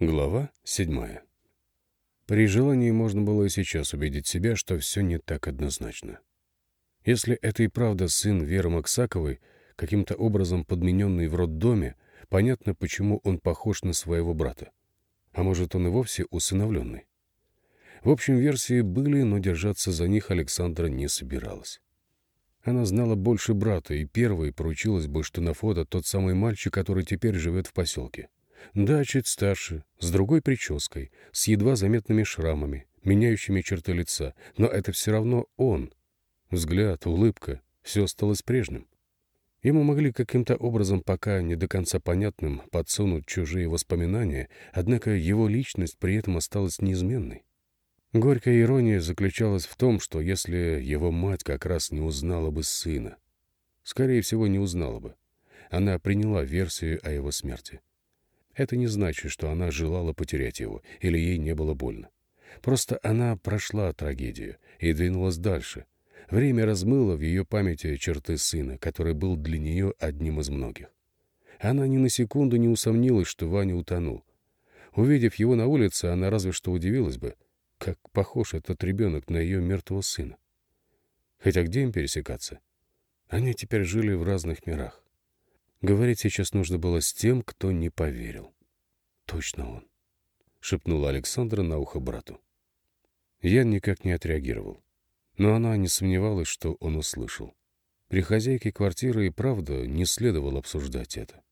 Глава седьмая. При желании можно было и сейчас убедить себя, что все не так однозначно. Если это и правда сын Веры Максаковой, каким-то образом подмененный в роддоме, понятно, почему он похож на своего брата. А может, он и вовсе усыновленный. В общем, версии были, но держаться за них Александра не собиралась. Она знала больше брата, и первой поручилась бы, что на фото тот самый мальчик, который теперь живет в поселке. Да, чуть старше, с другой прической, с едва заметными шрамами, меняющими черты лица, но это все равно он. Взгляд, улыбка, все осталось прежним. Ему могли каким-то образом, пока не до конца понятным, подсунуть чужие воспоминания, однако его личность при этом осталась неизменной. Горькая ирония заключалась в том, что если его мать как раз не узнала бы сына, скорее всего, не узнала бы, она приняла версию о его смерти. Это не значит, что она желала потерять его или ей не было больно. Просто она прошла трагедию и двинулась дальше. Время размыло в ее памяти черты сына, который был для нее одним из многих. Она ни на секунду не усомнилась, что Ваня утонул. Увидев его на улице, она разве что удивилась бы — как похож этот ребенок на ее мертвого сына. Хотя где им пересекаться? Они теперь жили в разных мирах. Говорить сейчас нужно было с тем, кто не поверил. «Точно он», — шепнула Александра на ухо брату. Ян никак не отреагировал. Но она не сомневалась, что он услышал. При хозяйке квартиры и правда не следовало обсуждать это.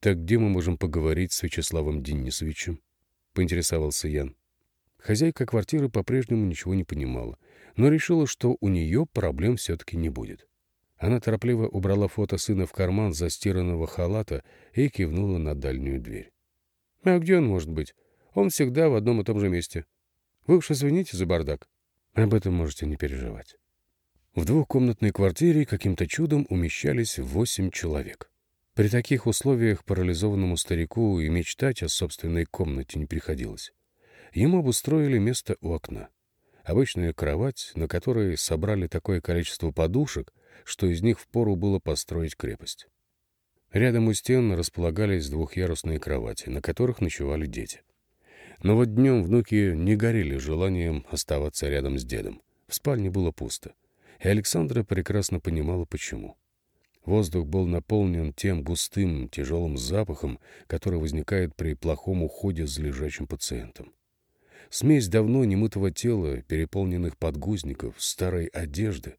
«Так где мы можем поговорить с Вячеславом Денисовичем?» — поинтересовался Ян. Хозяйка квартиры по-прежнему ничего не понимала, но решила, что у нее проблем все-таки не будет. Она торопливо убрала фото сына в карман застиранного халата и кивнула на дальнюю дверь. «А где он может быть? Он всегда в одном и том же месте. Вы уж извините за бардак. Об этом можете не переживать». В двухкомнатной квартире каким-то чудом умещались восемь человек. При таких условиях парализованному старику и мечтать о собственной комнате не приходилось. Ему обустроили место у окна. Обычная кровать, на которой собрали такое количество подушек, что из них впору было построить крепость. Рядом у стен располагались двухъярусные кровати, на которых ночевали дети. Но вот днем внуки не горели желанием оставаться рядом с дедом. В спальне было пусто. И Александра прекрасно понимала, почему. Воздух был наполнен тем густым, тяжелым запахом, который возникает при плохом уходе за лежачим пациентом. Смесь давно немытого тела, переполненных подгузников, старой одежды.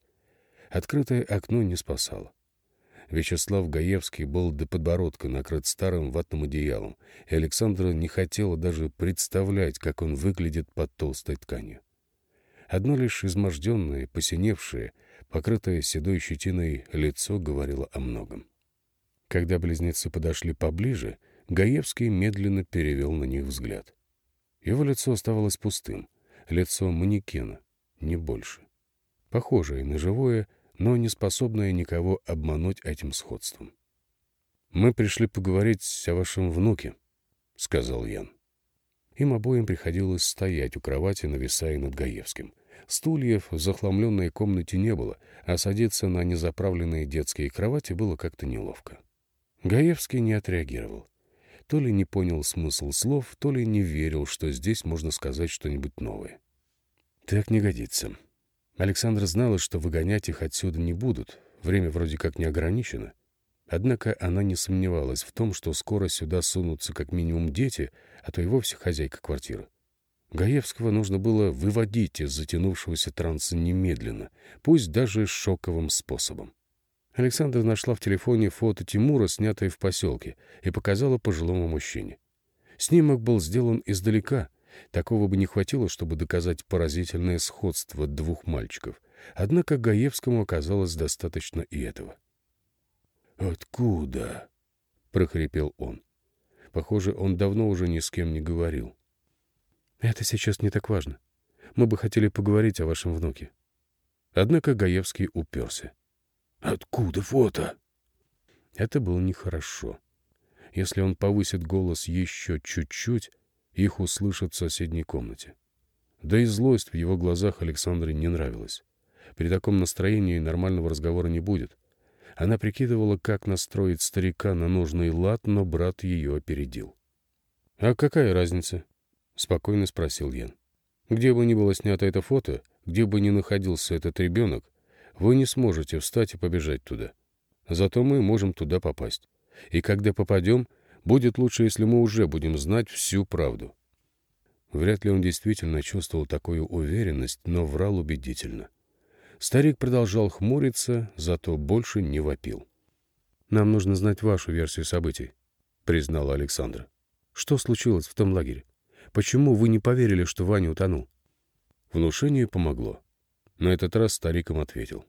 Открытое окно не спасало. Вячеслав Гаевский был до подбородка накрыт старым ватным одеялом, и Александра не хотела даже представлять, как он выглядит под толстой тканью. Одно лишь изможденное, посиневшее, покрытое седой щетиной лицо говорило о многом. Когда близнецы подошли поближе, Гаевский медленно перевел на них взгляд. Его лицо оставалось пустым, лицо манекена, не больше. Похожее на живое, но не способное никого обмануть этим сходством. «Мы пришли поговорить о вашем внуке», — сказал Ян. Им обоим приходилось стоять у кровати, нависая над Гаевским. Стульев в захламленной комнате не было, а садиться на незаправленные детские кровати было как-то неловко. Гаевский не отреагировал то ли не понял смысл слов, то ли не верил, что здесь можно сказать что-нибудь новое. Так не годится. Александра знала, что выгонять их отсюда не будут, время вроде как не ограничено. Однако она не сомневалась в том, что скоро сюда сунутся как минимум дети, а то и вовсе хозяйка квартиры. Гаевского нужно было выводить из затянувшегося транса немедленно, пусть даже шоковым способом. Александра нашла в телефоне фото Тимура, снятое в поселке, и показала пожилому мужчине. Снимок был сделан издалека. Такого бы не хватило, чтобы доказать поразительное сходство двух мальчиков. Однако Гаевскому оказалось достаточно и этого. «Откуда?» — прохрипел он. Похоже, он давно уже ни с кем не говорил. «Это сейчас не так важно. Мы бы хотели поговорить о вашем внуке». Однако Гаевский уперся. Откуда фото? Это было нехорошо. Если он повысит голос еще чуть-чуть, их услышат в соседней комнате. Да и злость в его глазах Александре не нравилась. При таком настроении нормального разговора не будет. Она прикидывала, как настроить старика на нужный лад, но брат ее опередил. «А какая разница?» — спокойно спросил Ян. «Где бы ни было снято это фото, где бы ни находился этот ребенок, вы не сможете встать и побежать туда. Зато мы можем туда попасть. И когда попадем, будет лучше, если мы уже будем знать всю правду». Вряд ли он действительно чувствовал такую уверенность, но врал убедительно. Старик продолжал хмуриться, зато больше не вопил. «Нам нужно знать вашу версию событий», — признала Александра. «Что случилось в том лагере? Почему вы не поверили, что Ваня утонул?» Внушение помогло. На этот раз старик им ответил.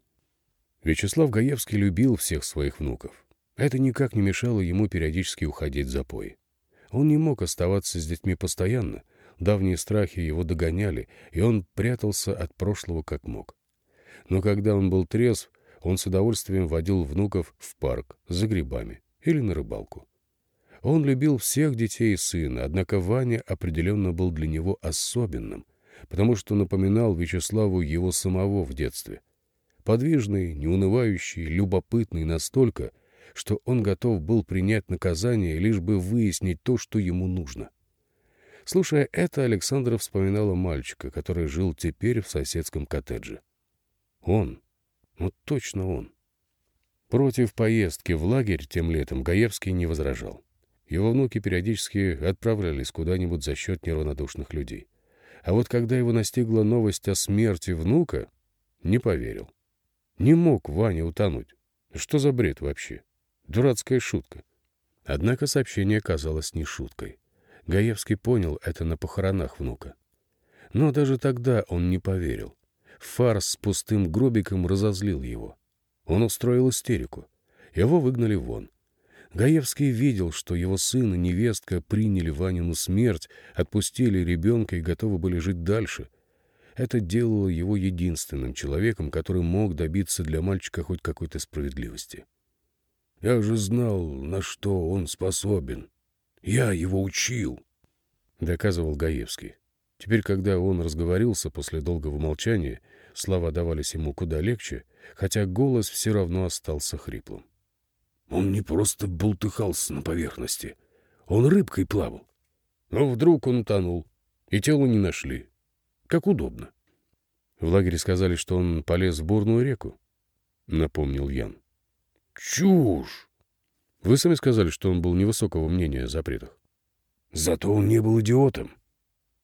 Вячеслав Гаевский любил всех своих внуков. Это никак не мешало ему периодически уходить в запой. Он не мог оставаться с детьми постоянно, давние страхи его догоняли, и он прятался от прошлого как мог. Но когда он был трезв, он с удовольствием водил внуков в парк за грибами или на рыбалку. Он любил всех детей и сына, однако Ваня определенно был для него особенным, потому что напоминал Вячеславу его самого в детстве. Подвижный, неунывающий, любопытный настолько, что он готов был принять наказание, лишь бы выяснить то, что ему нужно. Слушая это, Александра вспоминала мальчика, который жил теперь в соседском коттедже. Он. Вот точно он. Против поездки в лагерь тем летом Гаевский не возражал. Его внуки периодически отправлялись куда-нибудь за счет неравнодушных людей. А вот когда его настигла новость о смерти внука, не поверил. Не мог Ваня утонуть. Что за бред вообще? Дурацкая шутка. Однако сообщение казалось не шуткой. Гаевский понял это на похоронах внука. Но даже тогда он не поверил. Фарс с пустым гробиком разозлил его. Он устроил истерику. Его выгнали вон. Гаевский видел, что его сын и невестка приняли Ванину смерть, отпустили ребенка и готовы были жить дальше. Это делало его единственным человеком, который мог добиться для мальчика хоть какой-то справедливости. «Я же знал, на что он способен. Я его учил», — доказывал Гаевский. Теперь, когда он разговорился после долгого молчания, слова давались ему куда легче, хотя голос все равно остался хриплым. Он не просто бултыхался на поверхности, он рыбкой плавал. Но вдруг он утонул, и тело не нашли. Как удобно. В лагере сказали, что он полез в бурную реку, — напомнил Ян. Чушь! Вы сами сказали, что он был невысокого мнения о запретах. Зато он не был идиотом.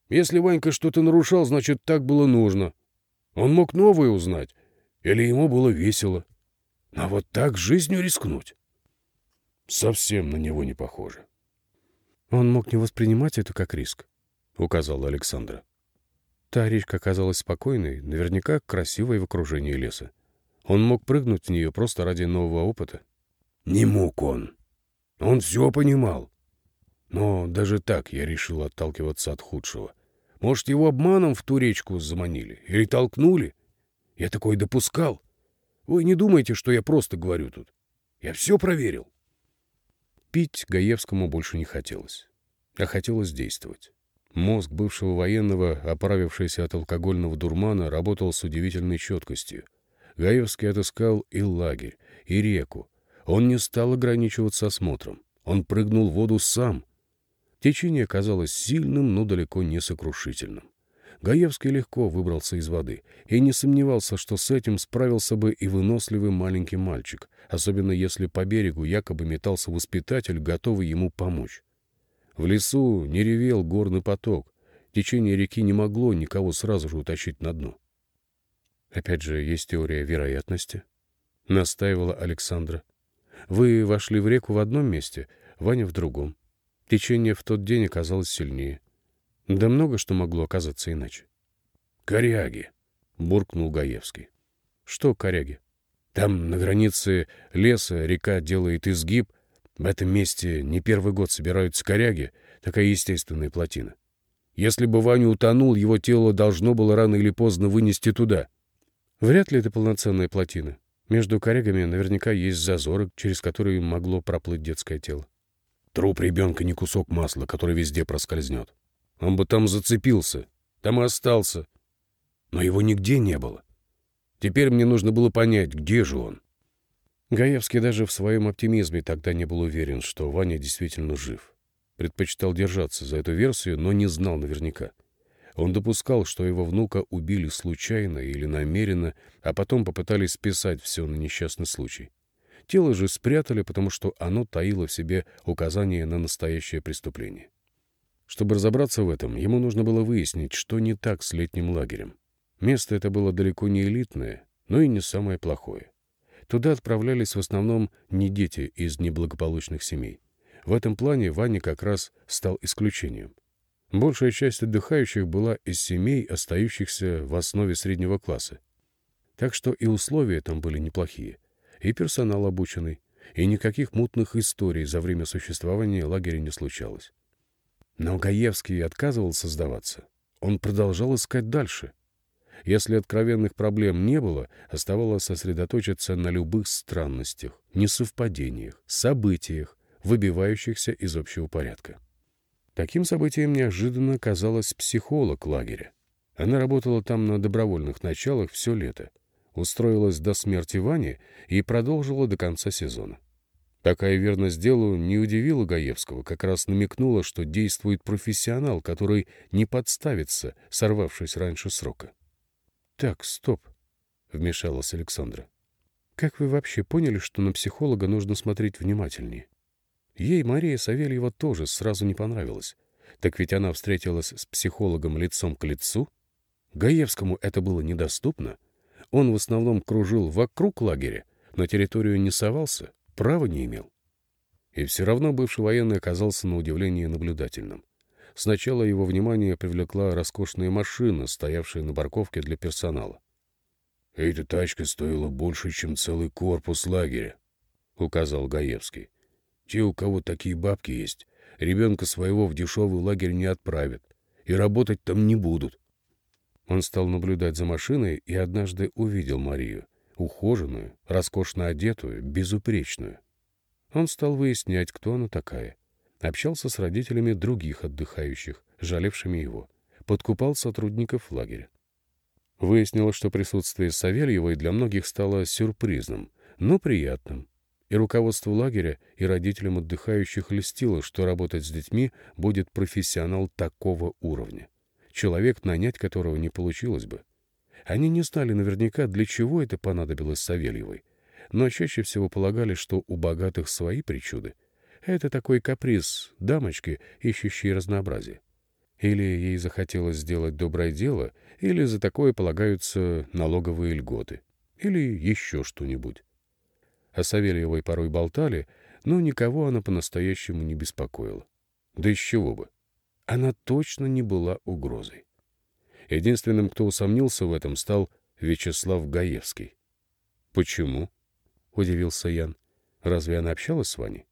Если Ванька что-то нарушал, значит, так было нужно. Он мог новое узнать, или ему было весело. А вот так жизнью рискнуть совсем на него не похоже. Он мог не воспринимать это как риск, — указала Александра. Та речка оказалась спокойной, наверняка красивой в окружении леса. Он мог прыгнуть в нее просто ради нового опыта. Не мог он. Он все понимал. Но даже так я решил отталкиваться от худшего. Может, его обманом в ту речку заманили или толкнули? Я такое допускал. Вы не думайте, что я просто говорю тут. Я все проверил. Пить Гаевскому больше не хотелось, а хотелось действовать. Мозг бывшего военного, оправившийся от алкогольного дурмана, работал с удивительной четкостью. Гаевский отыскал и лагерь, и реку. Он не стал ограничиваться осмотром. Он прыгнул в воду сам. Течение казалось сильным, но далеко не сокрушительным. Гаевский легко выбрался из воды и не сомневался, что с этим справился бы и выносливый маленький мальчик, особенно если по берегу якобы метался воспитатель, готовый ему помочь. В лесу не ревел горный поток, течение реки не могло никого сразу же утащить на дно. «Опять же, есть теория вероятности», — настаивала Александра. «Вы вошли в реку в одном месте, Ваня в другом. Течение в тот день оказалось сильнее. Да много что могло оказаться иначе. «Коряги!» — буркнул Гаевский. «Что коряги?» «Там, на границе леса, река делает изгиб. В этом месте не первый год собираются коряги, такая естественная плотина. Если бы Ваня утонул, его тело должно было рано или поздно вынести туда. Вряд ли это полноценная плотина. Между корягами наверняка есть зазоры, через которые могло проплыть детское тело. Труп ребенка не кусок масла, который везде проскользнет. Он бы там зацепился, там и остался. Но его нигде не было. Теперь мне нужно было понять, где же он. Гаевский даже в своем оптимизме тогда не был уверен, что Ваня действительно жив. предпочитал держаться за эту версию, но не знал наверняка. Он допускал, что его внука убили случайно или намеренно, а потом попытались списать все на несчастный случай. Тело же спрятали, потому что оно таило в себе указание на настоящее преступление. Чтобы разобраться в этом, ему нужно было выяснить, что не так с летним лагерем. Место это было далеко не элитное, но и не самое плохое. Туда отправлялись в основном не дети из неблагополучных семей. В этом плане Ваня как раз стал исключением. Большая часть отдыхающих была из семей, остающихся в основе среднего класса. Так что и условия там были неплохие, и персонал обученный, и никаких мутных историй за время существования лагеря не случалось. Но Гаевский отказывался сдаваться. Он продолжал искать дальше. Если откровенных проблем не было, оставалось сосредоточиться на любых странностях, несовпадениях, событиях, выбивающихся из общего порядка. Таким событием неожиданно казалась психолог лагеря. Она работала там на добровольных началах все лето, устроилась до смерти Вани и продолжила до конца сезона. Такая верность делу не удивила Гаевского, как раз намекнула, что действует профессионал, который не подставится, сорвавшись раньше срока. «Так, стоп», — вмешалась Александра. «Как вы вообще поняли, что на психолога нужно смотреть внимательнее?» Ей Мария Савельева тоже сразу не понравилась. Так ведь она встретилась с психологом лицом к лицу. Гаевскому это было недоступно. Он в основном кружил вокруг лагеря, на территорию не совался, права не имел. И все равно бывший военный оказался на удивление наблюдательным. Сначала его внимание привлекла роскошная машина, стоявшая на парковке для персонала. «Эта тачка стоила больше, чем целый корпус лагеря», — указал Гаевский. «Те, у кого такие бабки есть, ребенка своего в дешевый лагерь не отправят и работать там не будут». Он стал наблюдать за машиной и однажды увидел Марию, ухоженную, роскошно одетую, безупречную. Он стал выяснять, кто она такая — Общался с родителями других отдыхающих, жалевшими его. Подкупал сотрудников лагеря. Выяснилось, что присутствие Савельевой для многих стало сюрпризом, но приятным. И руководство лагеря, и родителям отдыхающих льстило, что работать с детьми будет профессионал такого уровня. Человек, нанять которого не получилось бы. Они не знали наверняка, для чего это понадобилось Савельевой, но чаще всего полагали, что у богатых свои причуды — это такой каприз дамочки, ищущей разнообразие. Или ей захотелось сделать доброе дело, или за такое полагаются налоговые льготы, или еще что-нибудь. О Савельевой порой болтали, но никого она по-настоящему не беспокоила. Да из чего бы? Она точно не была угрозой. Единственным, кто усомнился в этом, стал Вячеслав Гаевский. «Почему?» — удивился Ян. «Разве она общалась с Ваней?»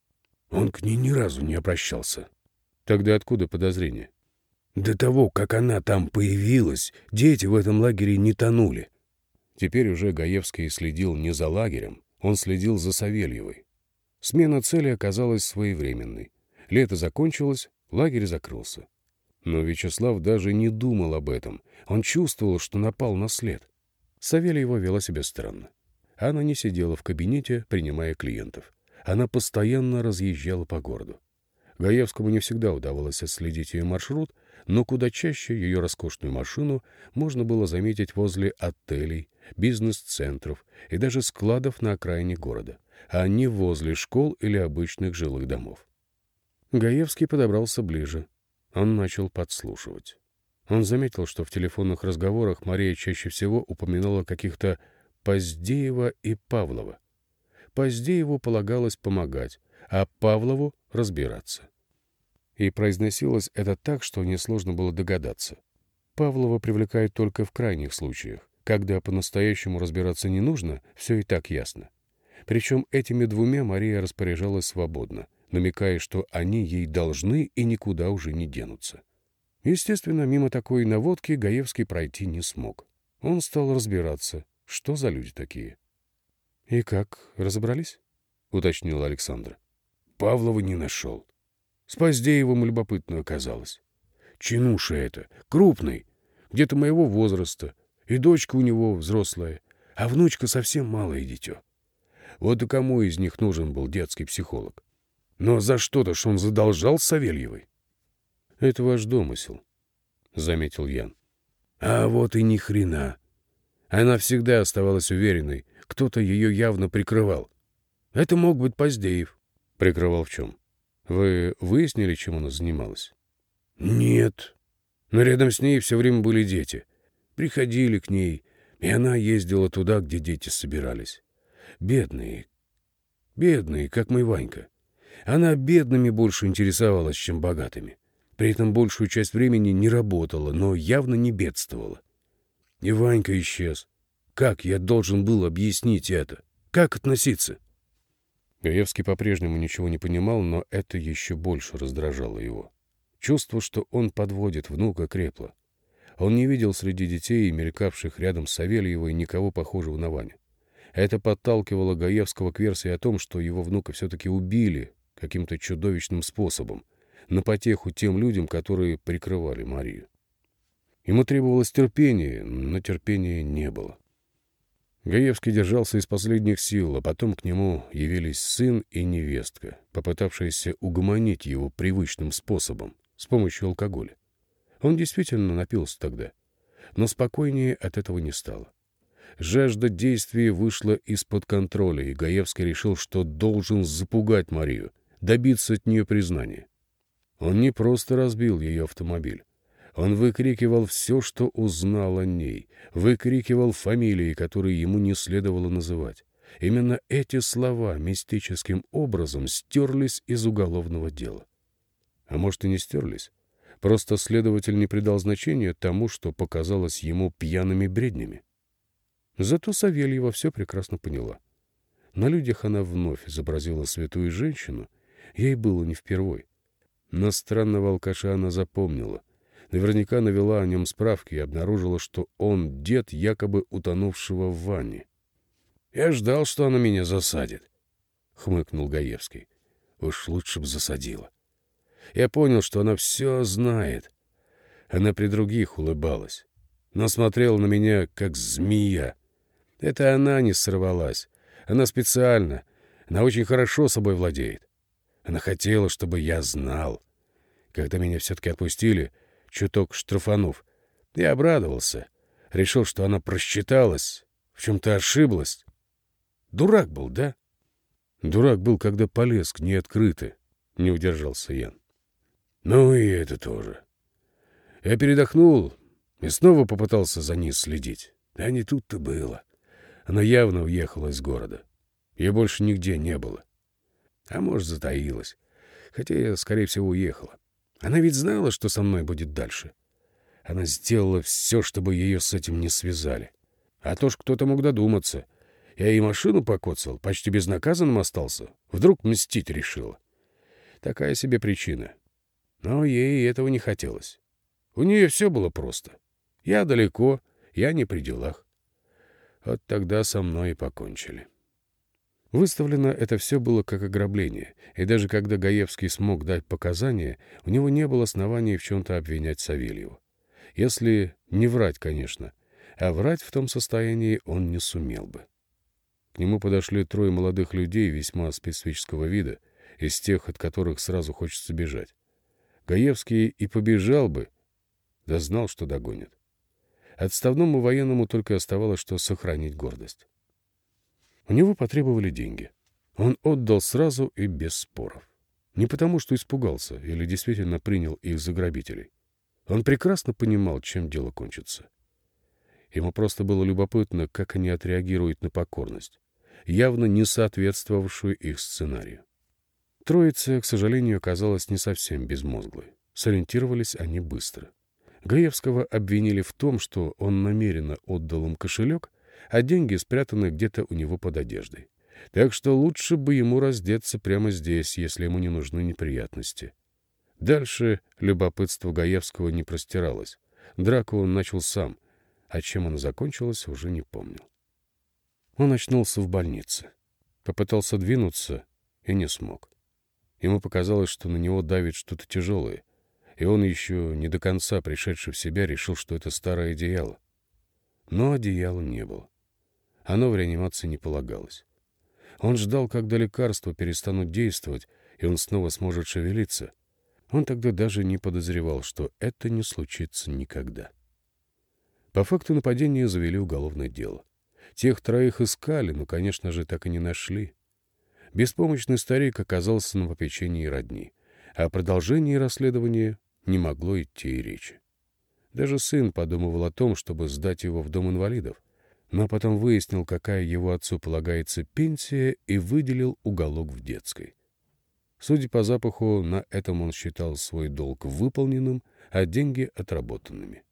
Он к ней ни разу не обращался. Тогда откуда подозрение? До того, как она там появилась, дети в этом лагере не тонули. Теперь уже Гаевский следил не за лагерем, он следил за Савельевой. Смена цели оказалась своевременной. Лето закончилось, лагерь закрылся. Но Вячеслав даже не думал об этом. Он чувствовал, что напал на след. Савельева вела себя странно. Она не сидела в кабинете, принимая клиентов. Она постоянно разъезжала по городу. Гаевскому не всегда удавалось отследить ее маршрут, но куда чаще ее роскошную машину можно было заметить возле отелей, бизнес-центров и даже складов на окраине города, а не возле школ или обычных жилых домов. Гаевский подобрался ближе. Он начал подслушивать. Он заметил, что в телефонных разговорах Мария чаще всего упоминала каких-то Поздеева и Павлова, Поздееву полагалось помогать, а Павлову — разбираться. И произносилось это так, что несложно было догадаться. Павлова привлекают только в крайних случаях. Когда по-настоящему разбираться не нужно, все и так ясно. Причем этими двумя Мария распоряжалась свободно, намекая, что они ей должны и никуда уже не денутся. Естественно, мимо такой наводки Гаевский пройти не смог. Он стал разбираться, что за люди такие. «И как, разобрались?» — уточнил Александр. Павлова не нашел. С Поздеевым любопытно оказалось. Чинуша это, крупный, где-то моего возраста, и дочка у него взрослая, а внучка совсем малое дитё. Вот и кому из них нужен был детский психолог? Но за что-то ж он задолжал Савельевой. — Это ваш домысел, — заметил Ян. — А вот и ни хрена. Она всегда оставалась уверенной, кто-то ее явно прикрывал. Это мог быть Поздеев. — Прикрывал в чем? Вы выяснили, чем она занималась? — Нет. Но рядом с ней все время были дети. Приходили к ней, и она ездила туда, где дети собирались. Бедные, бедные, как мой Ванька. Она бедными больше интересовалась, чем богатыми. При этом большую часть времени не работала, но явно не бедствовала. И Ванька исчез. Как я должен был объяснить это? Как относиться? Гаевский по-прежнему ничего не понимал, но это еще больше раздражало его. Чувство, что он подводит внука, крепло. Он не видел среди детей, мелькавших рядом с Савельевой, никого похожего на Ваню. Это подталкивало Гаевского к версии о том, что его внука все-таки убили каким-то чудовищным способом, на потеху тем людям, которые прикрывали Марию. Ему требовалось терпение, но терпения не было. Гаевский держался из последних сил, а потом к нему явились сын и невестка, попытавшиеся угомонить его привычным способом, с помощью алкоголя. Он действительно напился тогда, но спокойнее от этого не стало. Жажда действия вышла из-под контроля, и Гаевский решил, что должен запугать Марию, добиться от нее признания. Он не просто разбил ее автомобиль. Он выкрикивал все, что узнал о ней, выкрикивал фамилии, которые ему не следовало называть. Именно эти слова мистическим образом стерлись из уголовного дела. А может, и не стерлись. Просто следователь не придал значения тому, что показалось ему пьяными бреднями. Зато Савельева все прекрасно поняла. На людях она вновь изобразила святую женщину, ей было не впервой. Но странного алкаша она запомнила — Наверняка навела о нем справки и обнаружила, что он дед якобы утонувшего в ванне. «Я ждал, что она меня засадит», — хмыкнул Гаевский. «Уж лучше б засадила». Я понял, что она все знает. Она при других улыбалась, но смотрела на меня, как змея. Это она не сорвалась. Она специально. Она очень хорошо собой владеет. Она хотела, чтобы я знал. Когда меня все-таки отпустили, чуток штрафанув. Я обрадовался. Решил, что она просчиталась, в чем-то ошиблась. Дурак был, да? Дурак был, когда полез к ней открыто, — не удержался Ян. Ну и это тоже. Я передохнул и снова попытался за ней следить. А не тут-то было. Она явно уехала из города. Ее больше нигде не было. А может, затаилась. Хотя я, скорее всего, уехала. Она ведь знала, что со мной будет дальше. Она сделала все, чтобы ее с этим не связали. А то ж кто-то мог додуматься. Я и машину покоцал, почти безнаказанным остался. Вдруг мстить решила. Такая себе причина. Но ей этого не хотелось. У нее все было просто. Я далеко, я не при делах. Вот тогда со мной и покончили. Выставлено это все было как ограбление, и даже когда Гаевский смог дать показания, у него не было оснований в чем-то обвинять Савельеву. Если не врать, конечно, а врать в том состоянии он не сумел бы. К нему подошли трое молодых людей весьма специфического вида, из тех, от которых сразу хочется бежать. Гаевский и побежал бы, да знал, что догонят. Отставному военному только оставалось, что сохранить гордость. У него потребовали деньги. Он отдал сразу и без споров. Не потому, что испугался или действительно принял их за грабителей. Он прекрасно понимал, чем дело кончится. Ему просто было любопытно, как они отреагируют на покорность, явно не соответствовавшую их сценарию. Троица, к сожалению, оказалась не совсем безмозглой. Сориентировались они быстро. Гаевского обвинили в том, что он намеренно отдал им кошелек, а деньги спрятаны где-то у него под одеждой. Так что лучше бы ему раздеться прямо здесь, если ему не нужны неприятности. Дальше любопытство Гаевского не простиралось. Драку он начал сам, а чем она закончилась, уже не помнил. Он очнулся в больнице. Попытался двинуться и не смог. Ему показалось, что на него давит что-то тяжелое, и он, еще не до конца пришедший в себя, решил, что это старое одеяло. Но одеяла не было. Оно в реанимации не полагалось. Он ждал, когда лекарства перестанут действовать, и он снова сможет шевелиться, он тогда даже не подозревал, что это не случится никогда. По факту нападения завели уголовное дело. Тех троих искали, но, конечно же, так и не нашли. Беспомощный старик оказался на попечении родни, а о продолжении расследования не могло идти и речи. Даже сын подумывал о том, чтобы сдать его в дом инвалидов, но потом выяснил, какая его отцу полагается пенсия, и выделил уголок в детской. Судя по запаху, на этом он считал свой долг выполненным, а деньги отработанными.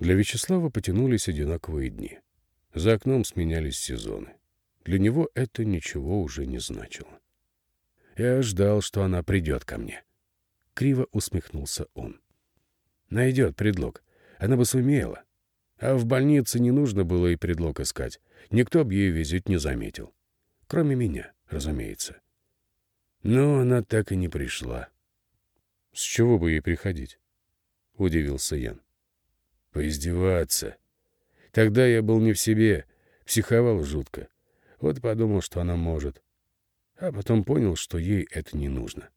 Для Вячеслава потянулись одинаковые дни. За окном сменялись сезоны. Для него это ничего уже не значило. «Я ждал, что она придет ко мне». Криво усмехнулся он. «Найдет предлог. Она бы сумела. А в больнице не нужно было и предлог искать. Никто бы ее визит не заметил. Кроме меня, разумеется. Но она так и не пришла. — С чего бы ей приходить? — удивился Ян. — Поиздеваться. Тогда я был не в себе, психовал жутко. Вот подумал, что она может. А потом понял, что ей это не нужно.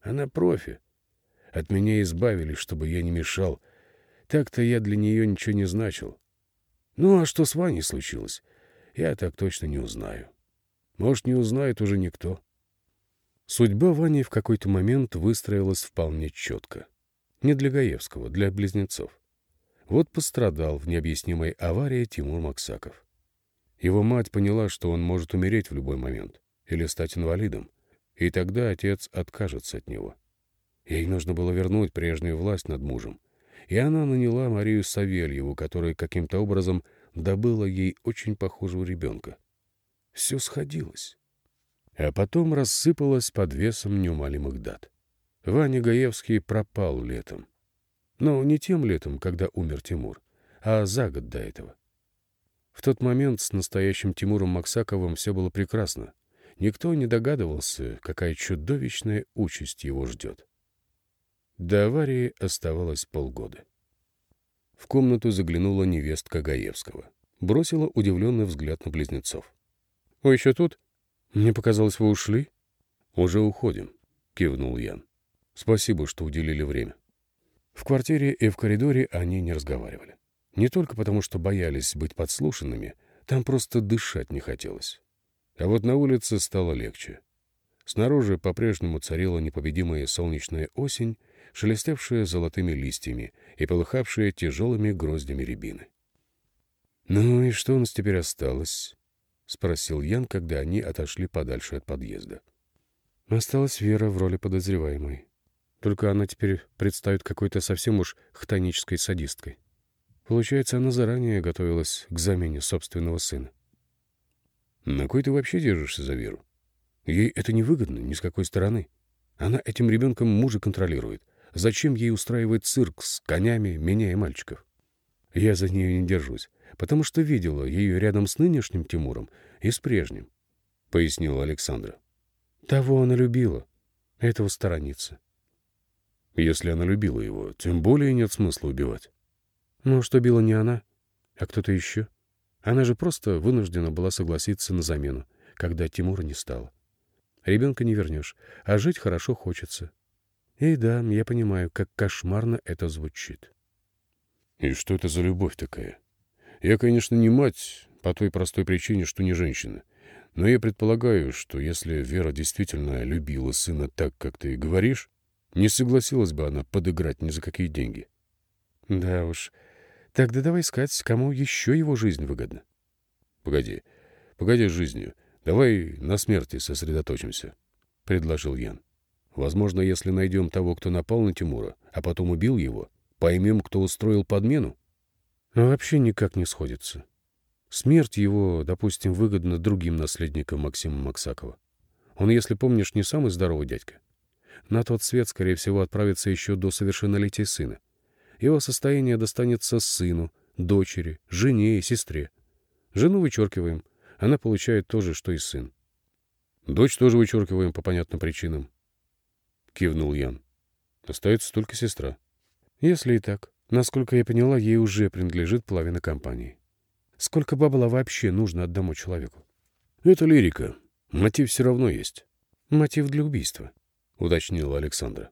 Она профи. От меня избавили, чтобы я не мешал. Так-то я для нее ничего не значил. Ну, а что с Ваней случилось, я так точно не узнаю. Может, не узнает уже никто. Судьба Вани в какой-то момент выстроилась вполне четко. Не для Гаевского, для близнецов. Вот пострадал в необъяснимой аварии Тимур Максаков. Его мать поняла, что он может умереть в любой момент или стать инвалидом, и тогда отец откажется от него. Ей нужно было вернуть прежнюю власть над мужем, и она наняла Марию Савельеву, которая каким-то образом добыла ей очень похожего ребенка. Все сходилось. А потом рассыпалось под весом неумолимых дат. Ваня Гаевский пропал летом. Но не тем летом, когда умер Тимур, а за год до этого. В тот момент с настоящим Тимуром Максаковым все было прекрасно. Никто не догадывался, какая чудовищная участь его ждет. До аварии оставалось полгода. В комнату заглянула невестка Гаевского. Бросила удивленный взгляд на близнецов. — Вы еще тут? Мне показалось, вы ушли? — Уже уходим, — кивнул Ян. — Спасибо, что уделили время. В квартире и в коридоре они не разговаривали. Не только потому, что боялись быть подслушанными, там просто дышать не хотелось. А вот на улице стало легче. Снаружи по-прежнему царила непобедимая солнечная осень, шелестевшая золотыми листьями и полыхавшая тяжелыми гроздями рябины. «Ну и что у нас теперь осталось?» — спросил Ян, когда они отошли подальше от подъезда. Осталась Вера в роли подозреваемой. Только она теперь предстает какой-то совсем уж хтонической садисткой. Получается, она заранее готовилась к замене собственного сына. На кой ты вообще держишься за Веру? Ей это невыгодно ни с какой стороны. Она этим ребенком мужа контролирует. Зачем ей устраивать цирк с конями, меняя мальчиков? Я за нее не держусь, потому что видела ее рядом с нынешним Тимуром и с прежним, — пояснила Александра. Того она любила, этого сторонится. Если она любила его, тем более нет смысла убивать. Ну, что била не она, а кто-то еще. Она же просто вынуждена была согласиться на замену, когда Тимура не стало. Ребенка не вернешь, а жить хорошо хочется. И да, я понимаю, как кошмарно это звучит. И что это за любовь такая? Я, конечно, не мать, по той простой причине, что не женщина. Но я предполагаю, что если Вера действительно любила сына так, как ты говоришь, не согласилась бы она подыграть ни за какие деньги. Да уж. Тогда давай искать, кому еще его жизнь выгодна. Погоди, погоди с жизнью. Давай на смерти сосредоточимся, — предложил Ян. Возможно, если найдем того, кто напал на Тимура, а потом убил его, поймем, кто устроил подмену? Вообще никак не сходится. Смерть его, допустим, выгодна другим наследникам Максима Максакова. Он, если помнишь, не самый здоровый дядька. На тот свет, скорее всего, отправится еще до совершеннолетия сына. Его состояние достанется сыну, дочери, жене и сестре. Жену вычеркиваем. Она получает то же, что и сын. Дочь тоже вычеркиваем по понятным причинам кивнул Ян. Остается только сестра. Если и так, насколько я поняла, ей уже принадлежит половина компании. Сколько бабла вообще нужно одному человеку? Это лирика. Мотив все равно есть. «Мотив для убийства», — уточнила Александра.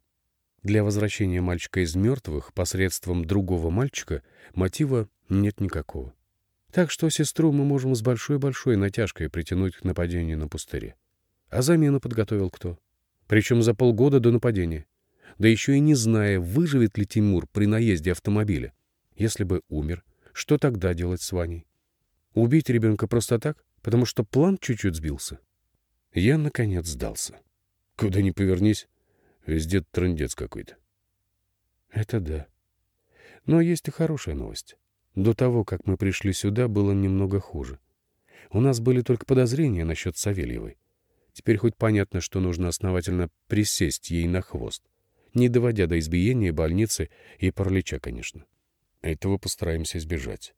«Для возвращения мальчика из мертвых посредством другого мальчика мотива нет никакого. Так что сестру мы можем с большой-большой натяжкой притянуть к нападению на пустыре. А замену подготовил кто? Причем за полгода до нападения. Да еще и не зная, выживет ли Тимур при наезде автомобиля. Если бы умер, что тогда делать с Ваней? Убить ребенка просто так, потому что план чуть-чуть сбился? Я, наконец, сдался. Куда ни повернись, везде трындец какой-то. Это да. Но есть и хорошая новость. До того, как мы пришли сюда, было немного хуже. У нас были только подозрения насчет Савельевой. Теперь хоть понятно, что нужно основательно присесть ей на хвост, не доводя до избиения, больницы и паралича, конечно. Этого постараемся избежать.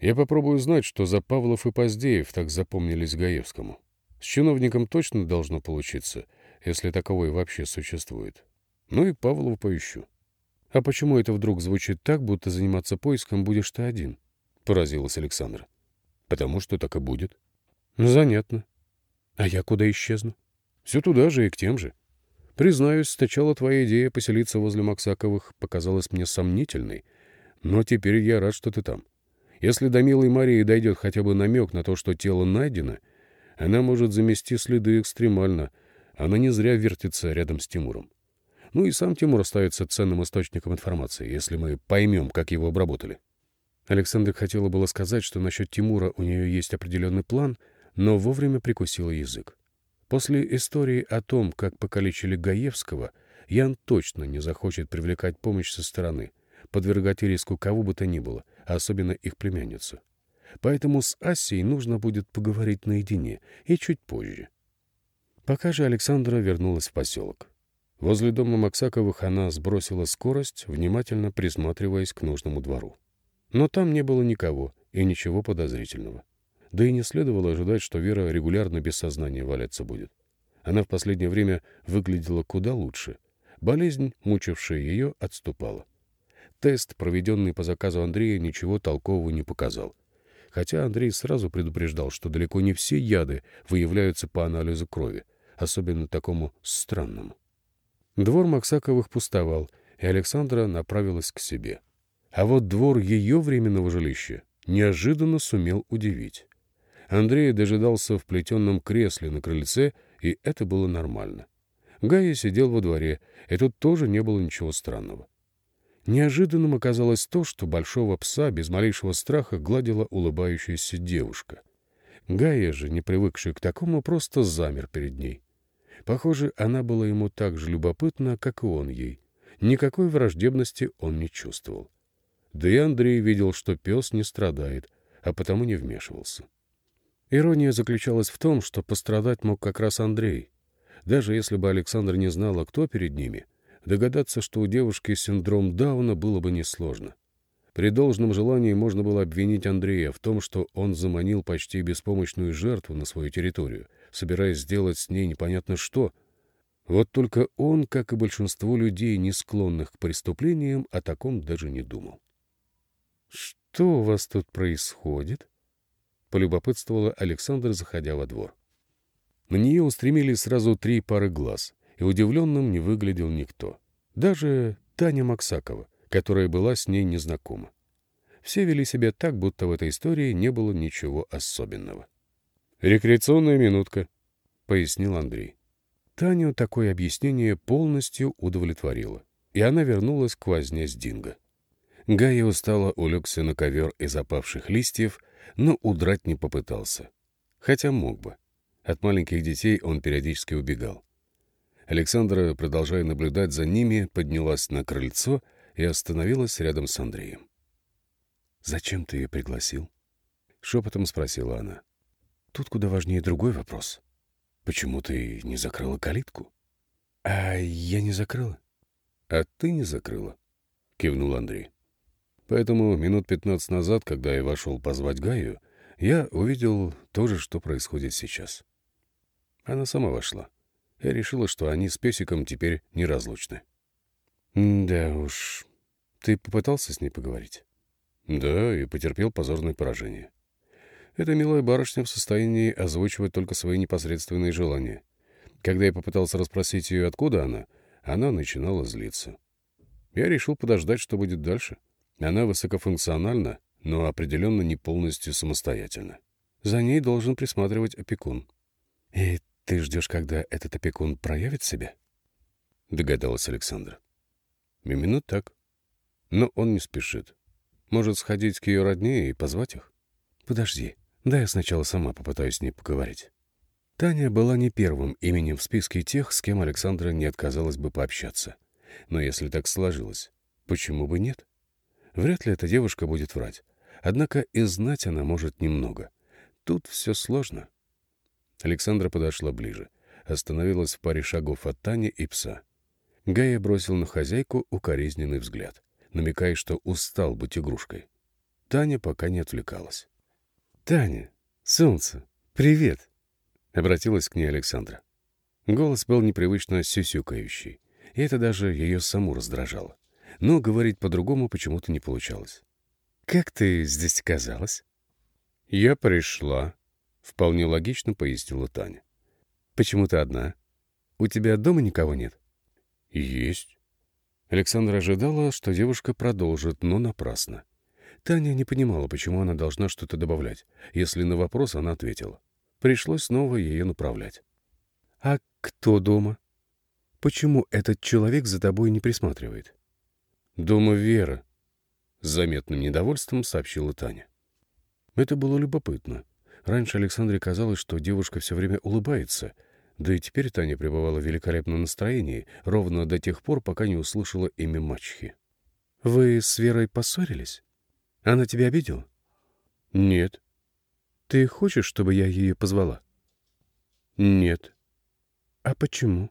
Я попробую знать, что за Павлов и Поздеев так запомнились Гаевскому. С чиновником точно должно получиться, если таковой вообще существует. Ну и Павлову поищу. «А почему это вдруг звучит так, будто заниматься поиском будешь ты один?» — поразилась Александра. «Потому что так и будет». «Ну, «Занятно. А я куда исчезну?» «Все туда же и к тем же. Признаюсь, сначала твоя идея поселиться возле Максаковых показалась мне сомнительной, но теперь я рад, что ты там. Если до милой Марии дойдет хотя бы намек на то, что тело найдено, она может замести следы экстремально. Она не зря вертится рядом с Тимуром. Ну и сам Тимур остается ценным источником информации, если мы поймем, как его обработали. Александр хотела было сказать, что насчет Тимура у нее есть определенный план, но вовремя прикусила язык. После истории о том, как покалечили Гаевского, Ян точно не захочет привлекать помощь со стороны, подвергать риску кого бы то ни было, особенно их племянницу. Поэтому с Асей нужно будет поговорить наедине и чуть позже. Пока же Александра вернулась в поселок. Возле дома Максаковых она сбросила скорость, внимательно присматриваясь к нужному двору. Но там не было никого и ничего подозрительного. Да и не следовало ожидать, что Вера регулярно без сознания валяться будет. Она в последнее время выглядела куда лучше. Болезнь, мучившая ее, отступала. Тест, проведенный по заказу Андрея, ничего толкового не показал. Хотя Андрей сразу предупреждал, что далеко не все яды выявляются по анализу крови, особенно такому странному. Двор Максаковых пустовал, и Александра направилась к себе. А вот двор ее временного жилища неожиданно сумел удивить. Андрей дожидался в плетенном кресле на крыльце, и это было нормально. Гая сидел во дворе, и тут тоже не было ничего странного. Неожиданным оказалось то, что большого пса без малейшего страха гладила улыбающаяся девушка. Гая же, не привыкший к такому, просто замер перед ней. Похоже, она была ему так же любопытна, как и он ей. Никакой враждебности он не чувствовал. Да и Андрей видел, что пес не страдает, а потому не вмешивался. Ирония заключалась в том, что пострадать мог как раз Андрей. Даже если бы Александр не знала, кто перед ними, догадаться, что у девушки синдром Дауна было бы несложно. При должном желании можно было обвинить Андрея в том, что он заманил почти беспомощную жертву на свою территорию, собираясь сделать с ней непонятно что. Вот только он, как и большинство людей, не склонных к преступлениям, о таком даже не думал. «Что у вас тут происходит?» — полюбопытствовала Александр, заходя во двор. На нее устремились сразу три пары глаз, и удивленным не выглядел никто. Даже Таня Максакова, которая была с ней незнакома. Все вели себя так, будто в этой истории не было ничего особенного. «Рекреационная минутка», — пояснил Андрей. Таню такое объяснение полностью удовлетворило, и она вернулась к возне с Динго. Гая устало улегся на ковер из опавших листьев, но удрать не попытался. Хотя мог бы. От маленьких детей он периодически убегал. Александра, продолжая наблюдать за ними, поднялась на крыльцо и остановилась рядом с Андреем. «Зачем ты ее пригласил?» — шепотом спросила она. Тут куда важнее другой вопрос. Почему ты не закрыла калитку? А я не закрыла. А ты не закрыла, кивнул Андрей. Поэтому минут пятнадцать назад, когда я вошел позвать Гаю, я увидел то же, что происходит сейчас. Она сама вошла. Я решила, что они с песиком теперь неразлучны. Да уж. Ты попытался с ней поговорить? Да, и потерпел позорное поражение. Эта милая барышня в состоянии озвучивать только свои непосредственные желания. Когда я попытался расспросить ее, откуда она, она начинала злиться. Я решил подождать, что будет дальше. Она высокофункциональна, но определенно не полностью самостоятельна. За ней должен присматривать опекун. «И ты ждешь, когда этот опекун проявит себя?» — догадалась Александра. «Именно так. Но он не спешит. Может, сходить к ее родне и позвать их?» «Подожди, да я сначала сама попытаюсь с ней поговорить». Таня была не первым именем в списке тех, с кем Александра не отказалась бы пообщаться. Но если так сложилось, почему бы нет? Вряд ли эта девушка будет врать. Однако и знать она может немного. Тут все сложно. Александра подошла ближе. Остановилась в паре шагов от Тани и пса. Гая бросил на хозяйку укоризненный взгляд, намекая, что устал быть игрушкой. Таня пока не отвлекалась. «Таня, солнце, привет!» — обратилась к ней Александра. Голос был непривычно сюсюкающий, и это даже ее саму раздражало. Но говорить по-другому почему-то не получалось. «Как ты здесь оказалась?» «Я пришла», — вполне логично пояснила Таня. «Почему ты одна? У тебя дома никого нет?» «Есть». Александра ожидала, что девушка продолжит, но напрасно. Таня не понимала, почему она должна что-то добавлять, если на вопрос она ответила. Пришлось снова ее направлять. «А кто дома? Почему этот человек за тобой не присматривает?» «Дома Вера», — с заметным недовольством сообщила Таня. Это было любопытно. Раньше Александре казалось, что девушка все время улыбается, да и теперь Таня пребывала в великолепном настроении, ровно до тех пор, пока не услышала имя мачехи. «Вы с Верой поссорились? Она тебя обидела?» «Нет», ты хочешь, чтобы я ее позвала? Нет. А почему?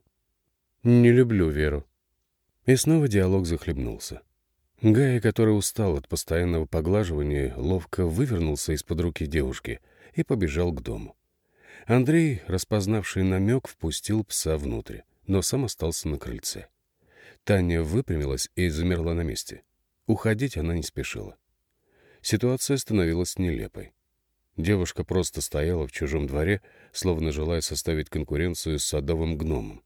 Не люблю Веру. И снова диалог захлебнулся. Гая, который устал от постоянного поглаживания, ловко вывернулся из-под руки девушки и побежал к дому. Андрей, распознавший намек, впустил пса внутрь, но сам остался на крыльце. Таня выпрямилась и замерла на месте. Уходить она не спешила. Ситуация становилась нелепой. Девушка просто стояла в чужом дворе, словно желая составить конкуренцию с садовым гномом.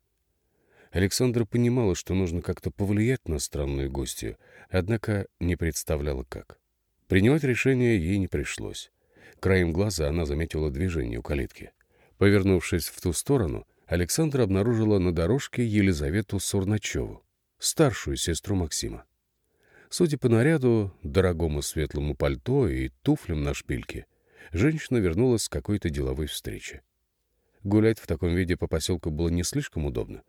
Александра понимала, что нужно как-то повлиять на странную гостью, однако не представляла, как. Принимать решение ей не пришлось. Краем глаза она заметила движение у калитки. Повернувшись в ту сторону, Александра обнаружила на дорожке Елизавету Сурначеву, старшую сестру Максима. Судя по наряду, дорогому светлому пальто и туфлям на шпильке, женщина вернулась с какой-то деловой встречи. Гулять в таком виде по поселку было не слишком удобно,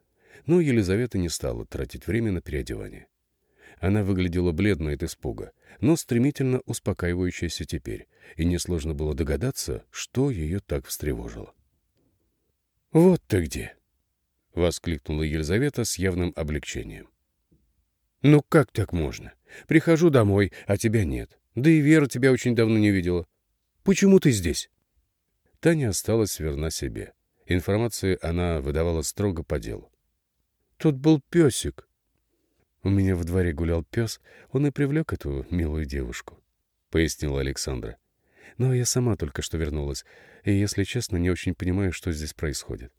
но Елизавета не стала тратить время на переодевание. Она выглядела бледной от испуга, но стремительно успокаивающейся теперь, и несложно было догадаться, что ее так встревожило. «Вот ты где!» — воскликнула Елизавета с явным облегчением. «Ну как так можно? Прихожу домой, а тебя нет. Да и Вера тебя очень давно не видела. Почему ты здесь?» Таня осталась верна себе. Информацию она выдавала строго по делу. «Тут был песик». «У меня в дворе гулял пес, он и привлек эту милую девушку», — пояснила Александра. «Но я сама только что вернулась, и, если честно, не очень понимаю, что здесь происходит».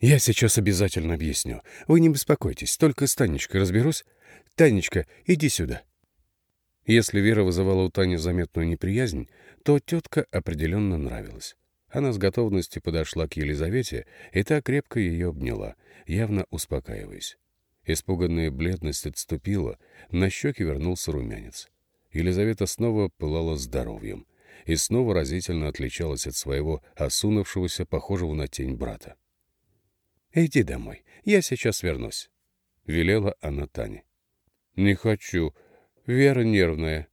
«Я сейчас обязательно объясню. Вы не беспокойтесь, только с Танечкой разберусь. Танечка, иди сюда». Если Вера вызывала у Тани заметную неприязнь, то тетка определенно нравилась. Она с готовностью подошла к Елизавете и так крепко ее обняла, явно успокаиваясь. Испуганная бледность отступила, на щеки вернулся румянец. Елизавета снова пылала здоровьем и снова разительно отличалась от своего осунувшегося, похожего на тень брата. «Иди домой, я сейчас вернусь», — велела она Тане. «Не хочу, Вера нервная».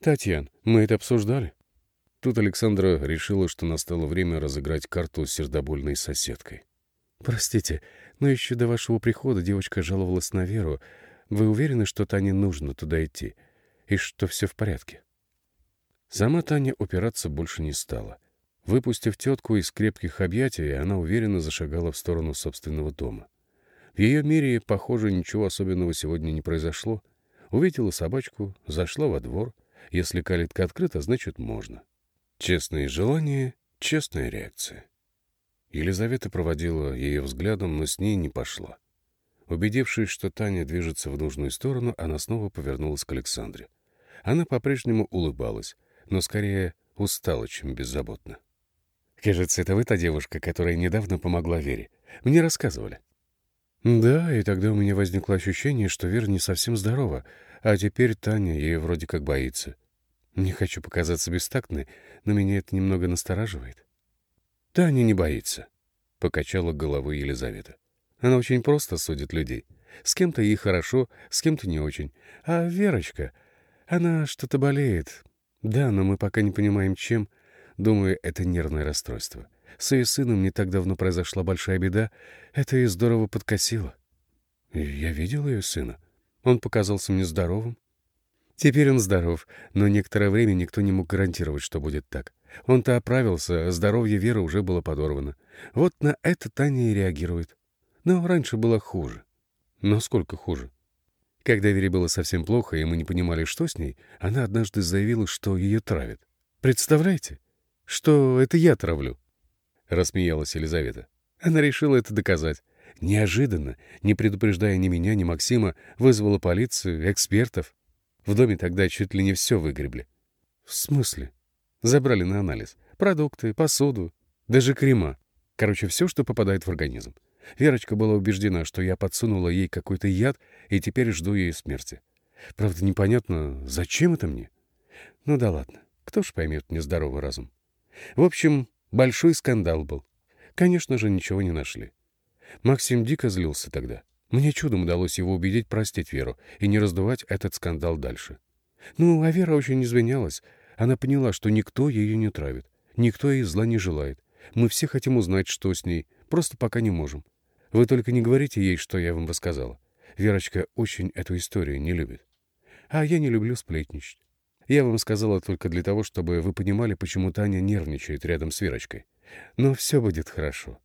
«Татьян, мы это обсуждали?» Тут Александра решила, что настало время разыграть карту с сердобольной соседкой. «Простите, но еще до вашего прихода девочка жаловалась на Веру. Вы уверены, что Тане нужно туда идти? И что все в порядке?» Сама Таня упираться больше не стала. Выпустив тетку из крепких объятий, она уверенно зашагала в сторону собственного дома. В ее мире, похоже, ничего особенного сегодня не произошло. Увидела собачку, зашла во двор. Если калитка открыта, значит, можно. Честные желания, честная реакция. Елизавета проводила ее взглядом, но с ней не пошла. Убедившись, что Таня движется в нужную сторону, она снова повернулась к Александре. Она по-прежнему улыбалась, но скорее устала, чем беззаботно. «Кажется, это вы та девушка, которая недавно помогла Вере. Мне рассказывали». «Да, и тогда у меня возникло ощущение, что Вера не совсем здорова, а теперь Таня ей вроде как боится. Не хочу показаться бестактной, но меня это немного настораживает». «Таня не боится», — покачала головой Елизавета. «Она очень просто судит людей. С кем-то ей хорошо, с кем-то не очень. А Верочка, она что-то болеет. Да, но мы пока не понимаем, чем. Думаю, это нервное расстройство. С ее сыном не так давно произошла большая беда. Это ее здорово подкосило. Я видел ее сына. Он показался мне здоровым. Теперь он здоров, но некоторое время никто не мог гарантировать, что будет так. Он-то оправился, здоровье Веры уже было подорвано. Вот на это Таня и реагирует. Но раньше было хуже. Но сколько хуже? Когда Вере было совсем плохо, и мы не понимали, что с ней, она однажды заявила, что ее травят. Представляете? Что это я травлю. — рассмеялась Елизавета. Она решила это доказать. Неожиданно, не предупреждая ни меня, ни Максима, вызвала полицию, экспертов. В доме тогда чуть ли не все выгребли. — В смысле? Забрали на анализ. Продукты, посуду, даже крема. Короче, все, что попадает в организм. Верочка была убеждена, что я подсунула ей какой-то яд, и теперь жду ее смерти. Правда, непонятно, зачем это мне? Ну да ладно, кто ж поймет нездоровый разум. В общем, большой скандал был. Конечно же, ничего не нашли. Максим дико злился тогда. Мне чудом удалось его убедить простить Веру и не раздувать этот скандал дальше. Ну, а Вера очень извинялась. Она поняла, что никто ее не травит, никто ей зла не желает. Мы все хотим узнать, что с ней, просто пока не можем. Вы только не говорите ей, что я вам рассказала. Верочка очень эту историю не любит. А я не люблю сплетничать. Я вам сказала только для того, чтобы вы понимали, почему Таня нервничает рядом с Верочкой. Но все будет хорошо.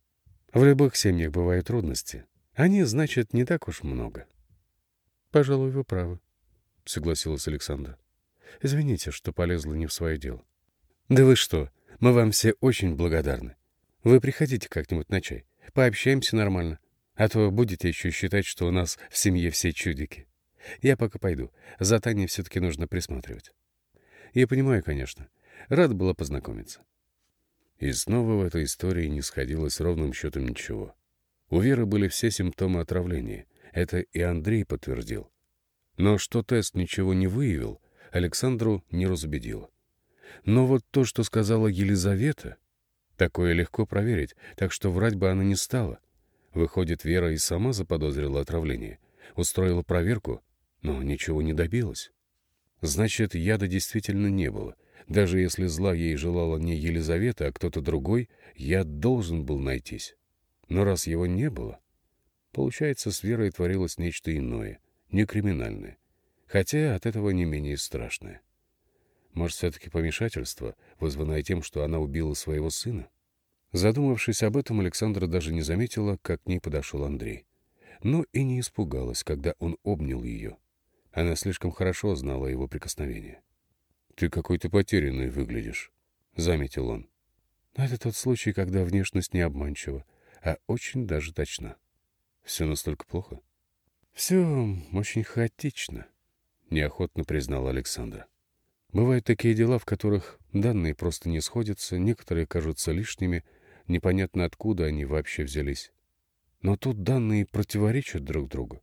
В любых семьях бывают трудности. Они, значит, не так уж много. — Пожалуй, вы правы, — согласилась Александра. — Извините, что полезла не в свое дело. — Да вы что, мы вам все очень благодарны. Вы приходите как-нибудь на чай. Пообщаемся нормально. А то будете еще считать, что у нас в семье все чудики. Я пока пойду. За Таней все-таки нужно присматривать. Я понимаю, конечно. Рад была познакомиться. И снова в этой истории не сходилось ровным счетом ничего. У Веры были все симптомы отравления. Это и Андрей подтвердил. Но что тест ничего не выявил, Александру не разубедило. Но вот то, что сказала Елизавета, Такое легко проверить, так что врать бы она не стала. Выходит, Вера и сама заподозрила отравление. Устроила проверку, но ничего не добилась. Значит, яда действительно не было. Даже если зла ей желала не Елизавета, а кто-то другой, яд должен был найтись. Но раз его не было, получается, с Верой творилось нечто иное, не криминальное, хотя от этого не менее страшное. Может, все-таки помешательство, вызванное тем, что она убила своего сына? Задумавшись об этом, Александра даже не заметила, как к ней подошел Андрей. Но и не испугалась, когда он обнял ее. Она слишком хорошо знала его прикосновение. «Ты какой-то потерянный выглядишь», — заметил он. «Это тот случай, когда внешность не обманчива, а очень даже точна. Все настолько плохо?» «Все очень хаотично», — неохотно признала Александра. Бывают такие дела, в которых данные просто не сходятся, некоторые кажутся лишними, непонятно откуда они вообще взялись. Но тут данные противоречат друг другу.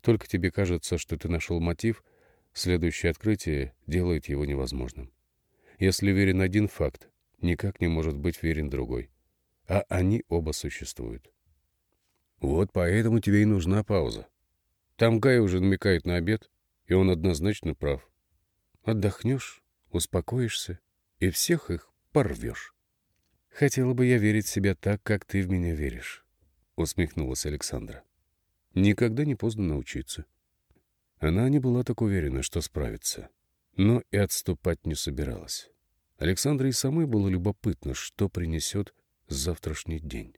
Только тебе кажется, что ты нашел мотив, следующее открытие делает его невозможным. Если верен один факт, никак не может быть верен другой. А они оба существуют. Вот поэтому тебе и нужна пауза. Там Гай уже намекает на обед, и он однозначно прав. Отдохнешь, успокоишься и всех их порвешь. Хотела бы я верить в себя так, как ты в меня веришь, — усмехнулась Александра. Никогда не поздно научиться. Она не была так уверена, что справится, но и отступать не собиралась. Александре и самой было любопытно, что принесет завтрашний день.